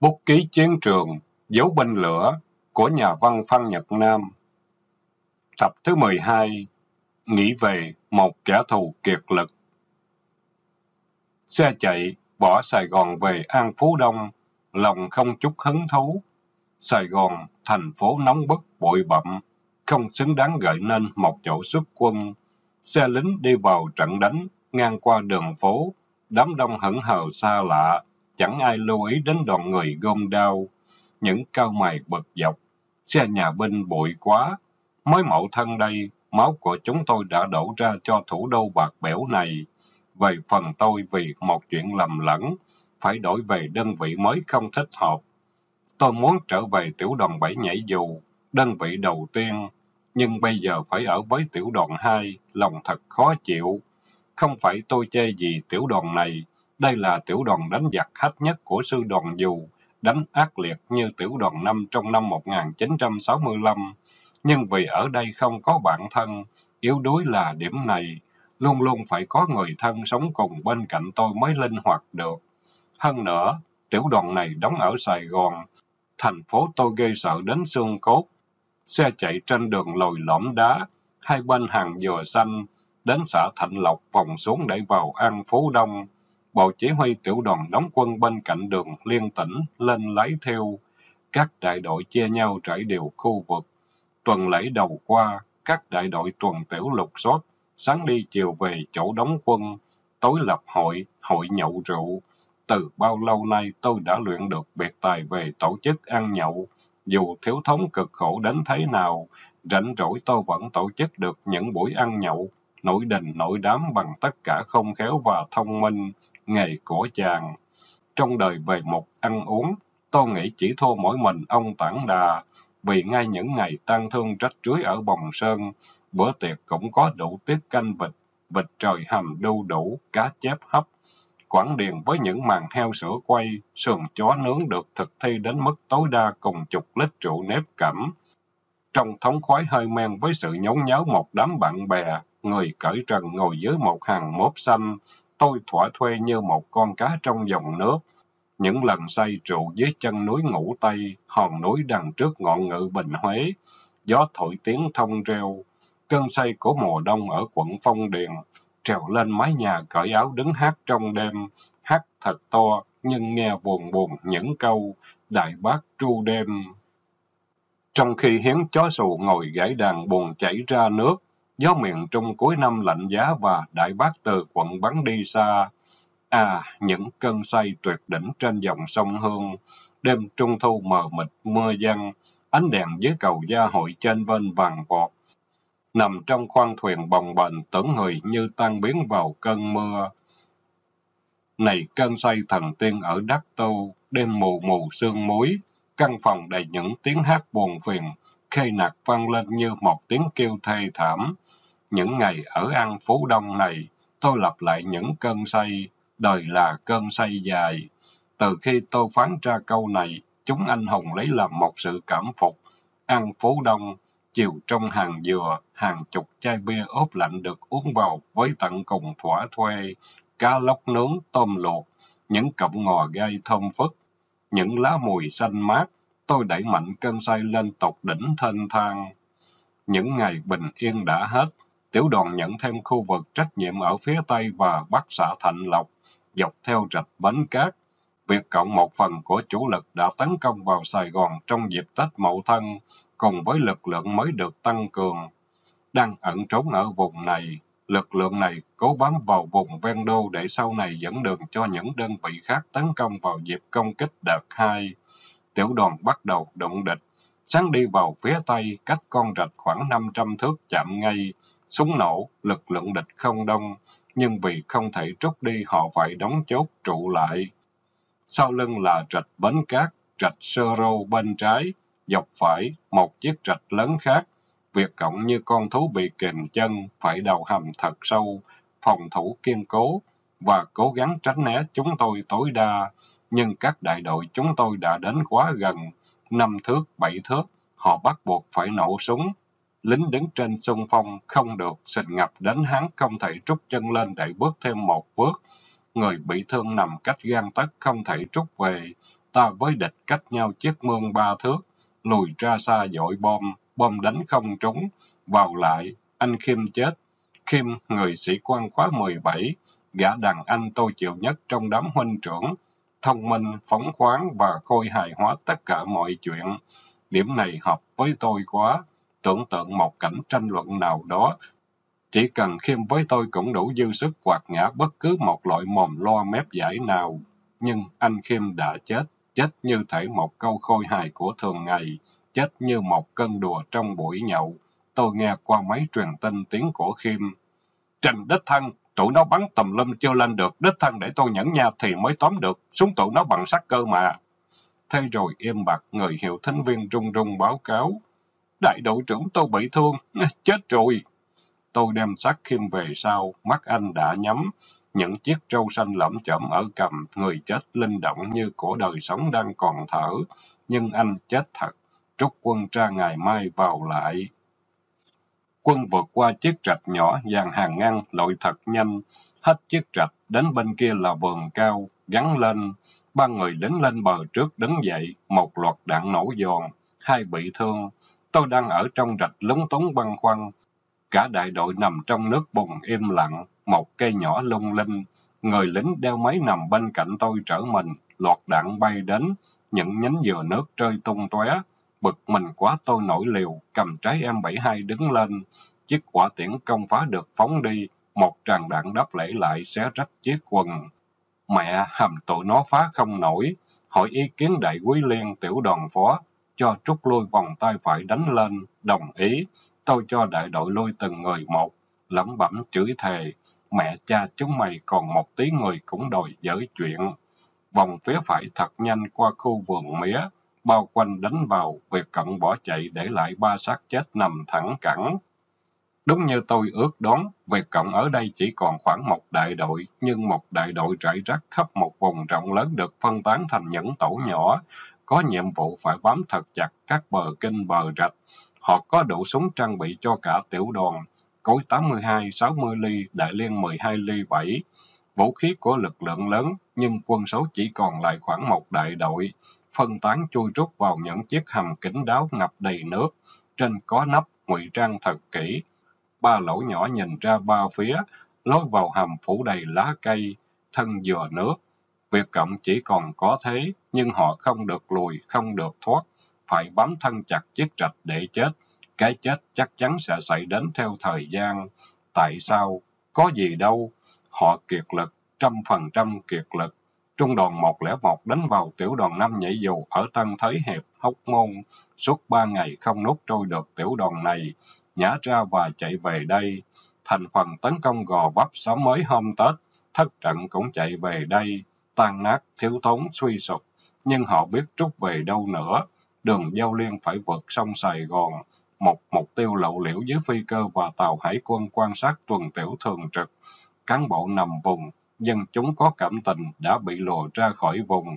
Bút ký chiến trường, dấu binh lửa của nhà văn Phan Nhật Nam. Tập thứ 12, nghĩ về một kẻ thù kiệt lực. Xe chạy, bỏ Sài Gòn về An Phú Đông, lòng không chút hứng thú. Sài Gòn, thành phố nóng bức, bụi bặm, không xứng đáng gợi nên một chỗ xuất quân. Xe lính đi vào trận đánh, ngang qua đường phố, đám đông hững hờ xa lạ, chẳng ai lưu ý đến đoàn người gom đau, những cao mày bực dọc. Xe nhà binh bụi quá, mới mậu thân đây, máu của chúng tôi đã đổ ra cho thủ đô bạc bẽo này. Về phần tôi vì một chuyện lầm lẫn, phải đổi về đơn vị mới không thích hợp. Tôi muốn trở về tiểu đoàn bảy nhảy dù, đơn vị đầu tiên, nhưng bây giờ phải ở với tiểu đoàn hai, lòng thật khó chịu. Không phải tôi chê gì tiểu đoàn này, đây là tiểu đoàn đánh giặc hách nhất của sư đoàn dù, đánh ác liệt như tiểu đoàn năm trong năm 1965. Nhưng vì ở đây không có bạn thân, yếu đuối là điểm này, luôn luôn phải có người thân sống cùng bên cạnh tôi mới linh hoạt được. Hơn nữa, tiểu đoàn này đóng ở Sài Gòn, thành phố tôi gây sợ đến xương cốt. Xe chạy trên đường lồi lõm đá, hai bên hàng dừa xanh, đến xã Thạnh Lộc vòng xuống để vào An Phú Đông. Bộ chỉ huy tiểu đoàn đóng quân bên cạnh đường liên tỉnh lên lấy theo. Các đại đội chia nhau trải đều khu vực. Tuần lễ đầu qua, các đại đội tuần tiểu lục soát, sáng đi chiều về chỗ đóng quân, tối lập hội, hội nhậu rượu. Từ bao lâu nay tôi đã luyện được biệt tài về tổ chức ăn nhậu. Dù thiếu thống cực khổ đến thế nào, rảnh rỗi tôi vẫn tổ chức được những buổi ăn nhậu, nổi đình nổi đám bằng tất cả không khéo và thông minh, nghề của chàng. Trong đời về một ăn uống, tôi nghĩ chỉ thua mỗi mình ông Tản Đà, vì ngay những ngày tang thương trách rưới ở Bồng Sơn, bữa tiệc cũng có đủ tiết canh vịt, vịt trời hầm đu đủ, cá chép hấp. Quảng điền với những màn heo sữa quay, sườn chó nướng được thực thi đến mức tối đa cùng chục lít rượu nếp cẩm. Trong thống khoái hơi men với sự nhốn nháo một đám bạn bè, người cởi trần ngồi dưới một hàng mốp xanh, tôi thỏa thuê như một con cá trong dòng nước. Những lần say rượu dưới chân núi ngủ Tây, hòn núi đằng trước ngọn ngự Bình Huế, gió thổi tiếng thông reo, cơn say của mùa đông ở quận Phong Điền, trèo lên mái nhà cởi áo đứng hát trong đêm, hát thật to, nhưng nghe buồn buồn những câu, đại bác tru đêm. Trong khi hiến chó sù ngồi gãy đàn buồn chảy ra nước, gió miền trung cuối năm lạnh giá và đại bác từ quận bắn đi xa. À, những cơn say tuyệt đỉnh trên dòng sông Hương, đêm trung thu mờ mịt mưa giăng, ánh đèn dưới cầu gia hội trên vên vàng vọt. Nằm trong khoang thuyền bồng bềnh tưởng người như tan biến vào cơn mưa. Này cơn say thần tiên ở Đắc Tô, đêm mù mù sương muối, căn phòng đầy những tiếng hát buồn phiền, khê nạc vang lên như một tiếng kêu thê thảm. Những ngày ở An phố Đông này, tôi lặp lại những cơn say, đời là cơn say dài. Từ khi tôi phán ra câu này, chúng anh hùng lấy làm một sự cảm phục. An phố Đông, chiều trong hàng dừa, hàng chục chai bia ốp lạnh được uống vào với tận cùng thỏa thuê, cá lóc nướng, tôm luộc, những cọng ngò gai thơm phức, những lá mùi xanh mát, tôi đẩy mạnh cơn say lên tột đỉnh thênh thang. Những ngày bình yên đã hết, tiểu đoàn nhận thêm khu vực trách nhiệm ở phía Tây và Bắc xã Thạnh Lộc, dọc theo rạch Bến Cát. việc Cộng một phần của chủ lực đã tấn công vào Sài Gòn trong dịp Tết Mậu Thân, cùng với lực lượng mới được tăng cường. Đang ẩn trốn ở vùng này, lực lượng này cố bám vào vùng ven đô để sau này dẫn đường cho những đơn vị khác tấn công vào dịp công kích đợt 2. Tiểu đoàn bắt đầu động địch, sáng đi vào phía tây, cách con rạch khoảng 500 thước chạm ngay, súng nổ, lực lượng địch không đông, nhưng vì không thể rút đi họ phải đóng chốt trụ lại. Sau lưng là trạch Bến Cát, trạch Sơ Rô bên trái, dọc phải một chiếc trạch lớn khác. Việc cộng như con thú bị kềm chân, phải đầu hầm thật sâu, phòng thủ kiên cố và cố gắng tránh né chúng tôi tối đa. Nhưng các đại đội chúng tôi đã đến quá gần, năm thước, bảy thước, họ bắt buộc phải nổ súng. Lính đứng trên xung phong không được, xịt ngập đến hắn không thể trút chân lên để bước thêm một bước. Người bị thương nằm cách gan tất không thể trút về, ta với địch cách nhau chiếc mương ba thước, lùi ra xa dội bom, bom đánh không trúng, vào lại, anh Khiêm chết. Khiêm, người sĩ quan khóa 17, gã đàn anh tôi chịu nhất trong đám huynh trưởng, thông minh, phóng khoáng và khôi hài hóa tất cả mọi chuyện. Điểm này hợp với tôi quá. Tưởng tượng một cảnh tranh luận nào đó, chỉ cần khiêm với tôi cũng đủ dư sức quạt ngã bất cứ một loại mồm lo mép giải nào. Nhưng anh khiêm đã chết, chết như thể một câu khôi hài của thường ngày, chết như một cơn đùa trong buổi nhậu. Tôi nghe qua máy truyền tin tiếng của khiêm. Trình đích thân, tụi nó bắn tầm lâm chưa lên được, đích thân để tôi nhẫn nha thì mới tóm được, súng tụi nó bằng sắt cơ mà. Thế rồi im bặt, người hiệu thính viên run run báo cáo. Đại đội trưởng tôi bị thương, chết rồi. Tôi đem xác khiêm về sau, mắt anh đã nhắm. Những chiếc trâu xanh lẫm chậm ở cầm, người chết linh động như của đời sống đang còn thở. Nhưng anh chết thật. Trúc quân ra ngày mai vào lại. Quân vượt qua chiếc trạch nhỏ, dàn hàng ngăn, lội thật nhanh. Hết chiếc trạch, đến bên kia là vườn cao, gắn lên. Ba người lính lên bờ trước đứng dậy, một loạt đạn nổ giòn, hai bị thương. Tôi đang ở trong rạch lúng túng băng khoăn. Cả đại đội nằm trong nước bùn im lặng, một cây nhỏ lung linh. Người lính đeo máy nằm bên cạnh tôi trở mình, loạt đạn bay đến, những nhánh dừa nước rơi tung tóe. Bực mình quá tôi nổi liều, cầm trái M72 đứng lên. Chiếc quả tiễn công phá được phóng đi, một tràng đạn đáp lễ lại xé rách chiếc quần. Mẹ, hầm tụi nó phá không nổi. Hỏi ý kiến đại quý liên tiểu đoàn phó, cho trúc lui vòng tay phải đánh lên, đồng ý. Tôi cho đại đội lui từng người một, lẩm bẩm chửi thề. Mẹ cha chúng mày còn một tí người cũng đòi dở chuyện. Vòng phía phải thật nhanh qua khu vườn mía, bao quanh đánh vào, việc cận bỏ chạy để lại ba xác chết nằm thẳng cẳng. Đúng như tôi ước đoán, việc cộng ở đây chỉ còn khoảng một đại đội, nhưng một đại đội rải rác khắp một vùng rộng lớn được phân tán thành những tổ nhỏ, có nhiệm vụ phải bám thật chặt các bờ kinh bờ rạch. Họ có đủ súng trang bị cho cả tiểu đoàn, cối 82, 60 ly, đại liên 12 ly 7. Vũ khí của lực lượng lớn, nhưng quân số chỉ còn lại khoảng một đại đội, phân tán chui rút vào những chiếc hầm kín đáo ngập đầy nước. Trên có nắp, ngụy trang thật kỹ, ba lỗ nhỏ nhìn ra ba phía, lối vào hầm phủ đầy lá cây, thân dừa nước. Việc cộng chỉ còn có thế, nhưng họ không được lùi, không được thoát, phải bám thân chặt chiếc trạch để chết. Cái chết chắc chắn sẽ xảy đến theo thời gian. Tại sao? Có gì đâu. Họ kiệt lực, trăm phần trăm kiệt lực. Trung đoàn 101 đánh vào tiểu đoàn 5 nhảy dù ở Tân Thới Hiệp, Hóc Môn. Suốt ba ngày không nút trôi được tiểu đoàn này nhả ra và chạy về đây. Thành phần tấn công gò vấp sớm mới hôm Tết, thất trận cũng chạy về đây, tan nát, thiếu thốn, suy sụp. Nhưng họ biết trút về đâu nữa. Đường giao liên phải vượt sông Sài Gòn. Một mục tiêu lộ liễu dưới phi cơ và tàu hải quân quan sát tuần tiểu thường trực. Cán bộ nằm vùng, dân chúng có cảm tình đã bị lùa ra khỏi vùng.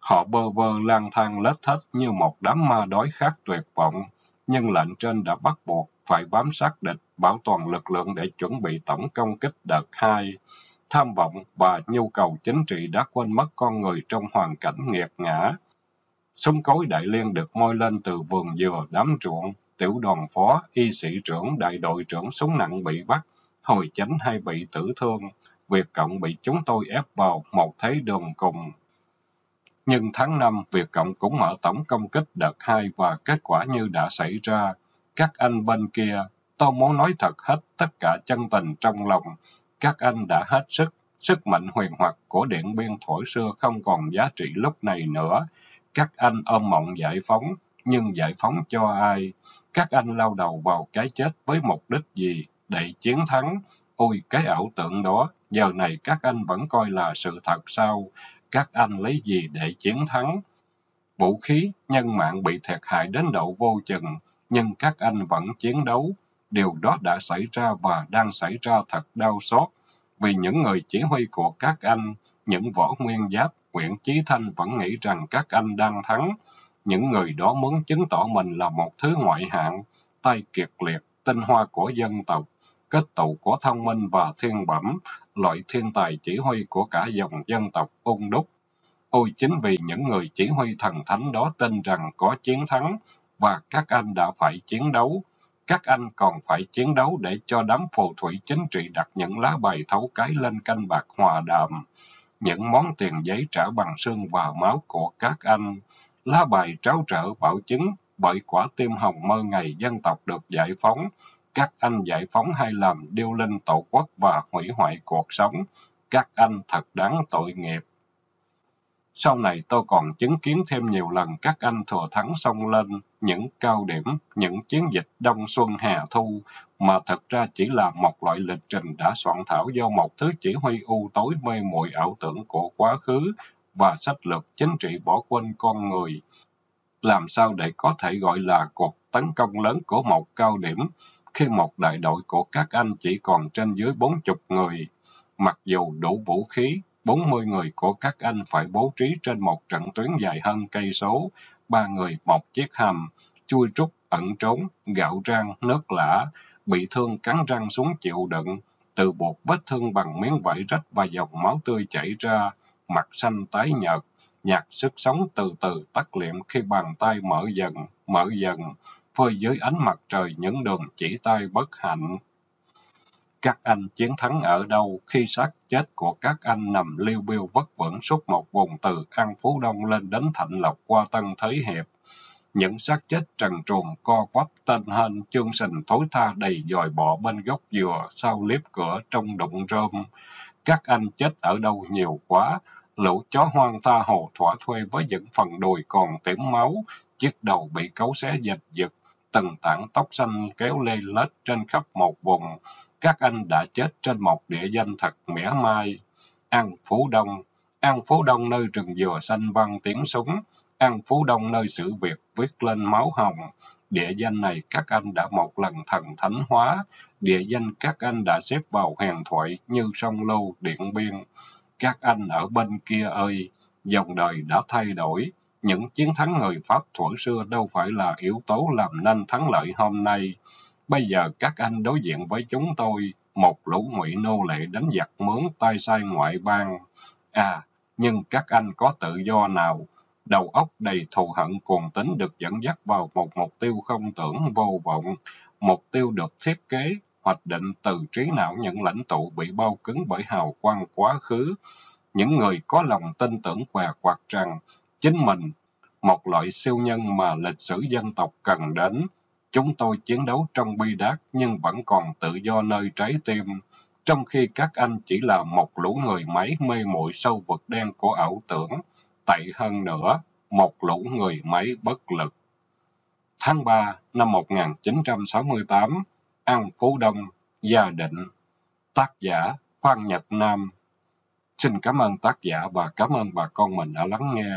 Họ bơ vơ lang thang lết thết như một đám ma đói khát tuyệt vọng nhưng lệnh trên đã bắt buộc phải bám sát địch, bảo toàn lực lượng để chuẩn bị tổng công kích đợt 2. Tham vọng và nhu cầu chính trị đã quên mất con người trong hoàn cảnh nghiệt ngã. Súng cối đại liên được môi lên từ vườn dừa đám ruộng, tiểu đoàn phó, y sĩ trưởng, đại đội trưởng súng nặng bị bắt, hồi chánh hay bị tử thương. Việt cộng bị chúng tôi ép vào một thế đường cùng nhưng tháng 5, Việt Cộng cũng mở tổng công kích đợt 2 và kết quả như đã xảy ra. Các anh bên kia, tôi muốn nói thật hết tất cả chân tình trong lòng. Các anh đã hết sức, sức mạnh huyền hoặc của Điện Biên thổi xưa không còn giá trị lúc này nữa. Các anh ôm mộng giải phóng, nhưng giải phóng cho ai? Các anh lao đầu vào cái chết với mục đích gì? Để chiến thắng? Ôi, cái ảo tượng đó, giờ này các anh vẫn coi là sự thật sao? các anh lấy gì để chiến thắng. Vũ khí, nhân mạng bị thiệt hại đến độ vô chừng, nhưng các anh vẫn chiến đấu. Điều đó đã xảy ra và đang xảy ra thật đau xót, vì những người chỉ huy của các anh, những võ nguyên giáp, Nguyễn Chí Thanh vẫn nghĩ rằng các anh đang thắng. Những người đó muốn chứng tỏ mình là một thứ ngoại hạng, tay kiệt liệt, tinh hoa của dân tộc, kết tụ của thông minh và thiên bẩm, loại thiên tài chỉ huy của cả dòng dân tộc ung đúc. Ôi chính vì những người chỉ huy thần thánh đó tin rằng có chiến thắng và các anh đã phải chiến đấu. Các anh còn phải chiến đấu để cho đám phù thủy chính trị đặt những lá bài thấu cái lên canh bạc hòa đàm. Những món tiền giấy trả bằng xương và máu của các anh. Lá bài tráo trở bảo chứng, bởi quả tim hồng mơ ngày dân tộc được giải phóng. Các anh giải phóng hay làm điêu linh tổ quốc và hủy hoại cuộc sống. Các anh thật đáng tội nghiệp. Sau này tôi còn chứng kiến thêm nhiều lần các anh thừa thắng xông lên những cao điểm, những chiến dịch đông xuân hè thu, mà thật ra chỉ là một loại lịch trình đã soạn thảo do một thứ chỉ huy u tối mê muội ảo tưởng của quá khứ và sách lược chính trị bỏ quên con người. Làm sao để có thể gọi là cuộc tấn công lớn của một cao điểm khi một đại đội của các anh chỉ còn trên dưới bốn chục người? Mặc dù đủ vũ khí, 40 người của các anh phải bố trí trên một trận tuyến dài hơn cây số, ba người một chiếc hầm, chui trúc, ẩn trốn, gạo rang, nước lã, bị thương cắn răng xuống chịu đựng, từ buộc vết thương bằng miếng vải rách và dòng máu tươi chảy ra, mặt xanh tái nhợt, nhạt sức sống từ từ tắt liệm khi bàn tay mở dần, mở dần, phơi dưới ánh mặt trời những đường chỉ tay bất hạnh. Các anh chiến thắng ở đâu khi xác chết của các anh nằm liêu biêu vất vưởng suốt một vùng từ An Phú Đông lên đến Thạnh Lộc qua Tân Thới Hiệp. Những xác chết trần truồng co quắp tên hên chương sình thối tha đầy dòi bọ bên gốc dừa sau liếp cửa trong đụng rơm. Các anh chết ở đâu nhiều quá, lũ chó hoang tha hồ thỏa thuê với những phần đùi còn tím máu, chiếc đầu bị cấu xé dịch giật, từng tảng tóc xanh kéo lê lết trên khắp một vùng, các anh đã chết trên một địa danh thật mỉa mai. An Phú Đông, An Phú Đông nơi rừng dừa xanh văng tiếng súng, An Phú Đông nơi sự việc viết lên máu hồng. Địa danh này các anh đã một lần thần thánh hóa, địa danh các anh đã xếp vào hèn thoại như sông Lô, Điện Biên. Các anh ở bên kia ơi, dòng đời đã thay đổi. Những chiến thắng người Pháp thuở xưa đâu phải là yếu tố làm nên thắng lợi hôm nay. Bây giờ các anh đối diện với chúng tôi, một lũ ngụy nô lệ đánh giặc mướn tay sai ngoại bang. À, nhưng các anh có tự do nào? Đầu óc đầy thù hận cuồng tính được dẫn dắt vào một mục tiêu không tưởng vô vọng. Mục tiêu được thiết kế, hoạch định từ trí não những lãnh tụ bị bao cứng bởi hào quang quá khứ. Những người có lòng tin tưởng què quạt rằng chính mình, một loại siêu nhân mà lịch sử dân tộc cần đến, Chúng tôi chiến đấu trong bi đát nhưng vẫn còn tự do nơi trái tim, trong khi các anh chỉ là một lũ người máy mê muội sâu vực đen của ảo tưởng. Tệ hơn nữa, một lũ người máy bất lực. Tháng 3 năm 1968, An Phú Đông, Gia Định, tác giả Phan Nhật Nam. Xin cảm ơn tác giả và cảm ơn bà con mình đã lắng nghe.